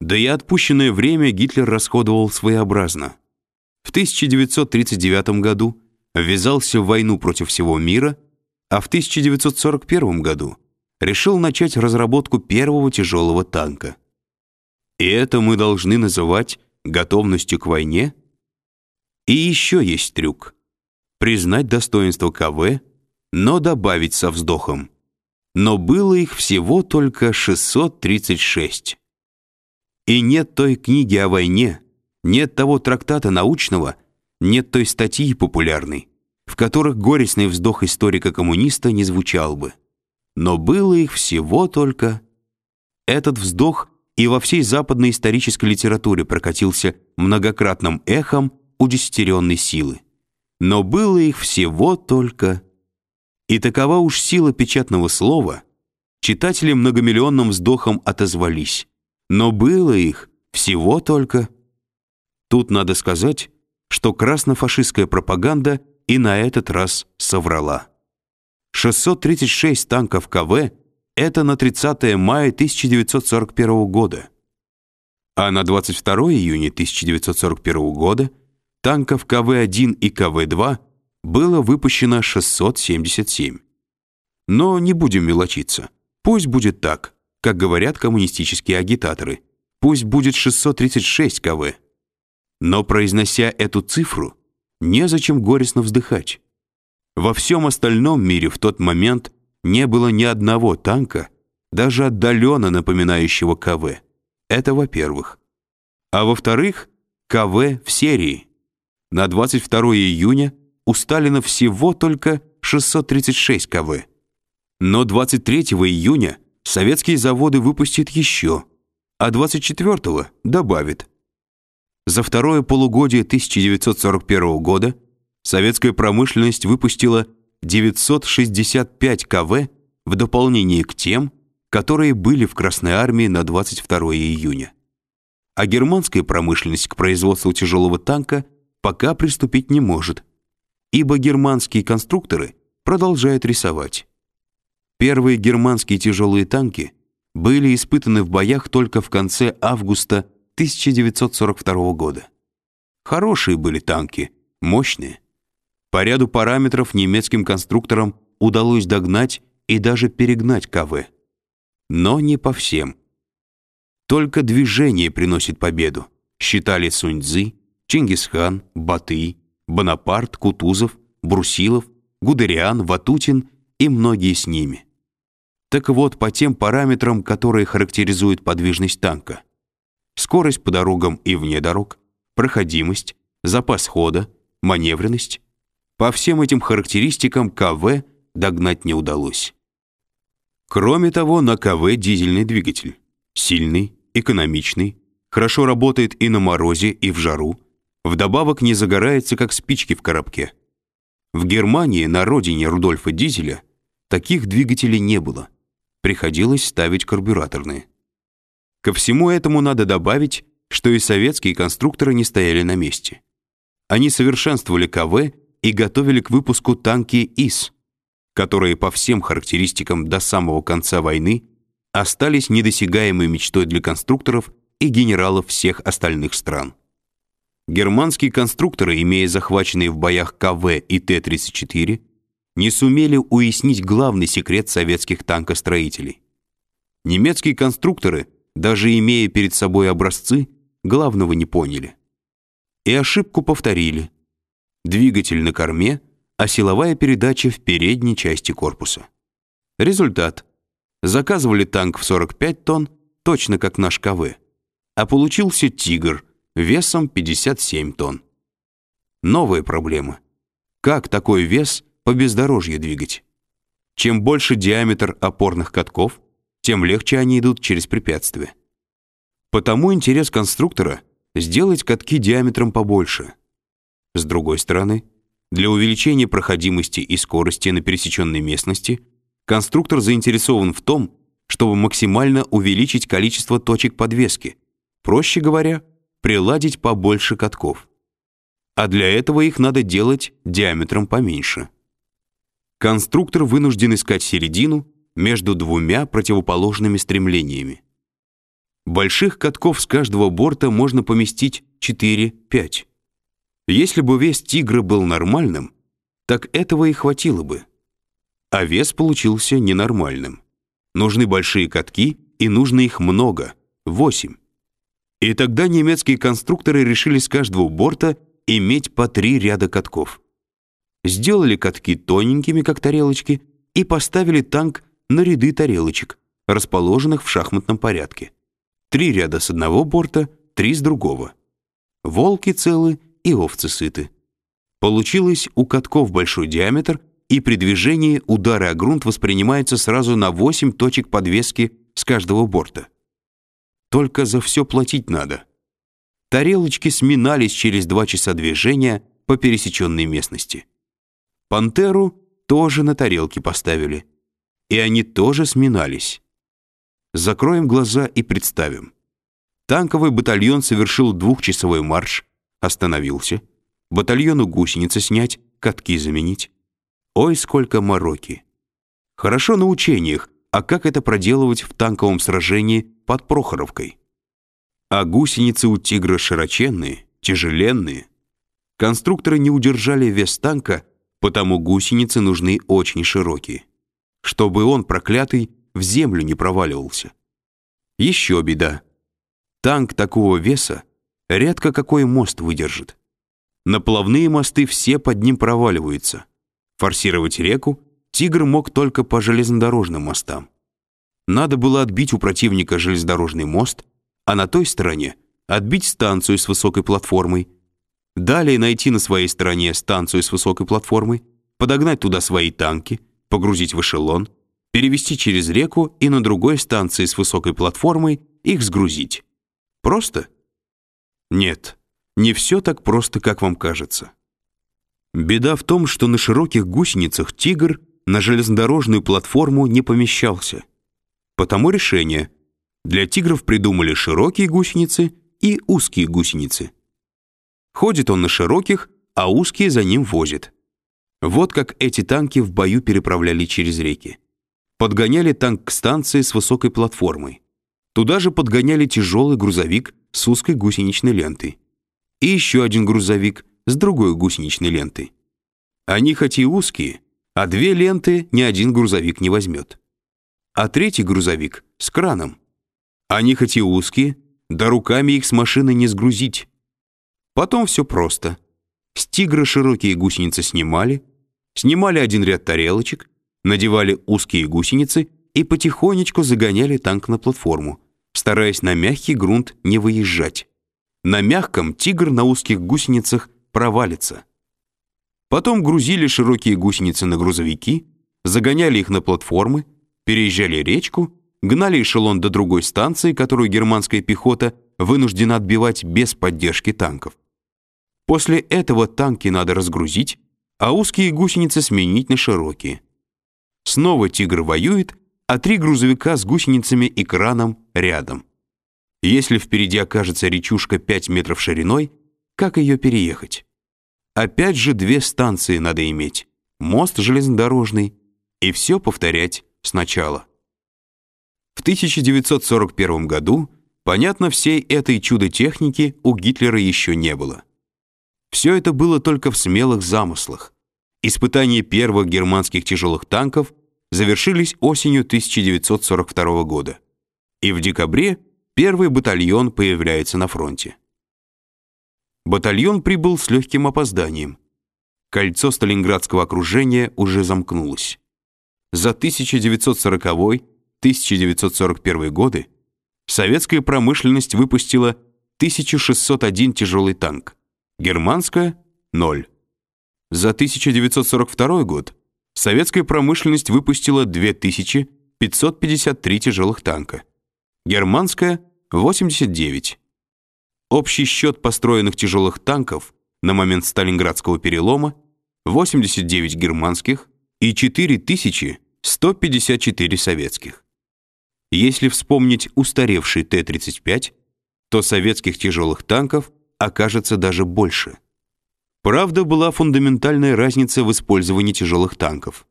Да и отпущенное время Гитлер расходовал своеобразно. В 1939 году ввязался в войну против всего мира, а в 1941 году решил начать разработку первого тяжелого танка. И это мы должны называть готовностью к войне? И еще есть трюк. Признать достоинство КВ, но добавить со вздохом. Но было их всего только 636. И нет той книги о войне, нет того трактата научного, нет той статьи популярной, в которых горестный вздох историка-коммуниста не звучал бы. Но было их всего только... Этот вздох и во всей западной исторической литературе прокатился многократным эхом удесятеренной силы. Но было их всего только... И такова уж сила печатного слова, читатели многомиллионным вздохом отозвались. Но было их всего только... Тут надо сказать, что краснофашистская пропаганда и на этот раз соврала. 636 танков КВ — это на 30 мая 1941 года. А на 22 июня 1941 года танков КВ-1 и КВ-2 было выпущено 677. Но не будем мелочиться. Пусть будет так как говорят коммунистические агитаторы. Пусть будет 636 КВ. Но произнося эту цифру, незачем горестно вздыхать. Во всем остальном мире в тот момент не было ни одного танка, даже отдаленно напоминающего КВ. Это во-первых. А во-вторых, КВ в серии. На 22 июня у Сталина всего только 636 КВ. Но 23 июня советские заводы выпустят еще, а 24-го добавит. За второе полугодие 1941 года советская промышленность выпустила 965 КВ в дополнение к тем, которые были в Красной армии на 22 июня. А германская промышленность к производству тяжелого танка пока приступить не может, ибо германские конструкторы продолжают рисовать. Первые германские тяжелые танки были испытаны в боях только в конце августа 1942 года. Хорошие были танки, мощные. По ряду параметров немецким конструкторам удалось догнать и даже перегнать КВ. Но не по всем. Только движение приносит победу, считали Суньцзы, Чингисхан, Батый, Бонапарт, Кутузов, Брусилов, Гудериан, Ватутин и многие с ними. Так вот, по тем параметрам, которые характеризуют подвижность танка. Скорость по дорогам и вне дорог, проходимость, запас хода, маневренность. По всем этим характеристикам КВ догнать не удалось. Кроме того, на КВ дизельный двигатель. Сильный, экономичный, хорошо работает и на морозе, и в жару. Вдобавок не загорается, как спички в коробке. В Германии, на родине Рудольфа Дизеля, таких двигателей не было приходилось ставить карбюраторные. Ко всему этому надо добавить, что и советские конструкторы не стояли на месте. Они совершенствовали КВ и готовили к выпуску танки ИС, которые по всем характеристикам до самого конца войны остались недосягаемой мечтой для конструкторов и генералов всех остальных стран. Германские конструкторы, имея захваченные в боях КВ и Т-34, не сумели уяснить главный секрет советских танкостроителей. Немецкие конструкторы, даже имея перед собой образцы, главного не поняли. И ошибку повторили. Двигатель на корме, а силовая передача в передней части корпуса. Результат. Заказывали танк в 45 тонн, точно как наш КВ, а получился «Тигр» весом 57 тонн. Новая проблема. Как такой вес по бездорожью двигать. Чем больше диаметр опорных катков, тем легче они идут через препятствия. Потому интерес конструктора сделать катки диаметром побольше. С другой стороны, для увеличения проходимости и скорости на пересеченной местности конструктор заинтересован в том, чтобы максимально увеличить количество точек подвески, проще говоря, приладить побольше катков. А для этого их надо делать диаметром поменьше конструктор вынужден искать середину между двумя противоположными стремлениями. Больших катков с каждого борта можно поместить 4-5. Если бы вес «Тигра» был нормальным, так этого и хватило бы. А вес получился ненормальным. Нужны большие катки, и нужно их много — 8. И тогда немецкие конструкторы решили с каждого борта иметь по три ряда катков. Сделали катки тоненькими, как тарелочки, и поставили танк на ряды тарелочек, расположенных в шахматном порядке. Три ряда с одного борта, три с другого. Волки целы и овцы сыты. Получилось у катков большой диаметр, и при движении удары о грунт воспринимаются сразу на 8 точек подвески с каждого борта. Только за все платить надо. Тарелочки сминались через два часа движения по пересеченной местности. Пантеру тоже на тарелки поставили. И они тоже сминались. Закроем глаза и представим. Танковый батальон совершил двухчасовой марш, остановился. Батальону гусеницы снять, катки заменить. Ой, сколько мороки. Хорошо на учениях, а как это проделывать в танковом сражении под Прохоровкой? А гусеницы у «Тигра» широченные, тяжеленные. Конструкторы не удержали вес танка, потому гусеницы нужны очень широкие. Чтобы он, проклятый, в землю не проваливался. Еще беда. Танк такого веса редко какой мост выдержит. Наплавные мосты все под ним проваливаются. Форсировать реку «Тигр» мог только по железнодорожным мостам. Надо было отбить у противника железнодорожный мост, а на той стороне отбить станцию с высокой платформой, далее найти на своей стороне станцию с высокой платформой, подогнать туда свои танки, погрузить в эшелон, перевести через реку и на другой станции с высокой платформой их сгрузить. Просто? Нет, не все так просто, как вам кажется. Беда в том, что на широких гусеницах «Тигр» на железнодорожную платформу не помещался. Потому решение. Для «Тигров» придумали широкие гусеницы и узкие гусеницы. Ходит он на широких, а узкие за ним возит. Вот как эти танки в бою переправляли через реки подгоняли танк к станции с высокой платформой. Туда же подгоняли тяжелый грузовик с узкой гусеничной лентой. И еще один грузовик с другой гусеничной лентой. Они хоть и узкие, а две ленты ни один грузовик не возьмет. А третий грузовик с краном. Они хоть и узкие, да руками их с машины не сгрузить. Потом все просто. С «Тигра» широкие гусеницы снимали, снимали один ряд тарелочек, надевали узкие гусеницы и потихонечку загоняли танк на платформу, стараясь на мягкий грунт не выезжать. На мягком тигр на узких гусеницах провалится. Потом грузили широкие гусеницы на грузовики, загоняли их на платформы, переезжали речку, гнали эшелон до другой станции, которую германская пехота вынуждена отбивать без поддержки танков. После этого танки надо разгрузить, а узкие гусеницы сменить на широкие. Снова «Тигр» воюет, а три грузовика с гусеницами и краном рядом. Если впереди окажется речушка 5 метров шириной, как ее переехать? Опять же две станции надо иметь, мост железнодорожный, и все повторять сначала. В 1941 году, понятно, всей этой чудо-техники у Гитлера еще не было. Все это было только в смелых замыслах. Испытания первых германских тяжелых танков завершились осенью 1942 года. И в декабре первый батальон появляется на фронте. Батальон прибыл с легким опозданием. Кольцо Сталинградского окружения уже замкнулось. За 1940-1941 годы советская промышленность выпустила 1601 тяжелый танк, германская — 0. За 1942 год советская промышленность выпустила 2553 тяжелых танка, германская — 89. Общий счет построенных тяжелых танков на момент Сталинградского перелома — 89 германских и 4154 советских. Если вспомнить устаревший Т-35, то советских тяжелых танков окажется даже больше — Правда, была фундаментальная разница в использовании тяжелых танков.